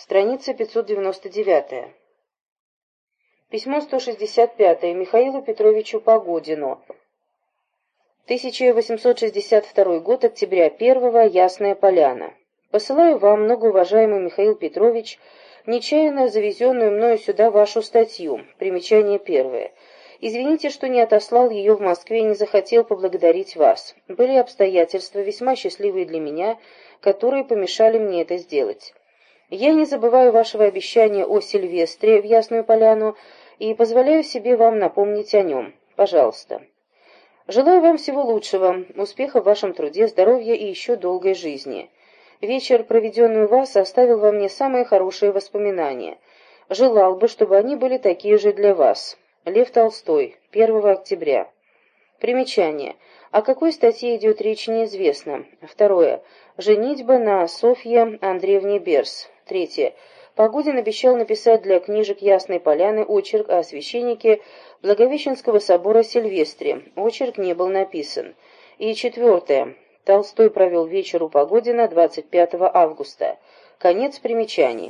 страница 599. Письмо 165 Михаилу Петровичу Погодину. 1862 год, октября 1 Ясная Поляна. Посылаю вам, многоуважаемый Михаил Петрович, нечаянно завезенную мною сюда вашу статью. Примечание первое. Извините, что не отослал ее в Москве и не захотел поблагодарить вас. Были обстоятельства, весьма счастливые для меня, которые помешали мне это сделать. Я не забываю вашего обещания о Сильвестре в Ясную Поляну и позволяю себе вам напомнить о нем. Пожалуйста. Желаю вам всего лучшего, успеха в вашем труде, здоровья и еще долгой жизни. Вечер, проведенный у вас, оставил во мне самые хорошие воспоминания. Желал бы, чтобы они были такие же для вас. Лев Толстой, 1 октября. Примечание. О какой статье идет речь, неизвестно. Второе. Женитьба на Софье Андреевне Берс. Третье. Погодин обещал написать для книжек Ясной Поляны очерк о священнике Благовещенского собора Сильвестре. Очерк не был написан. И четвертое. Толстой провел вечер у Погодина 25 августа. Конец примечаний.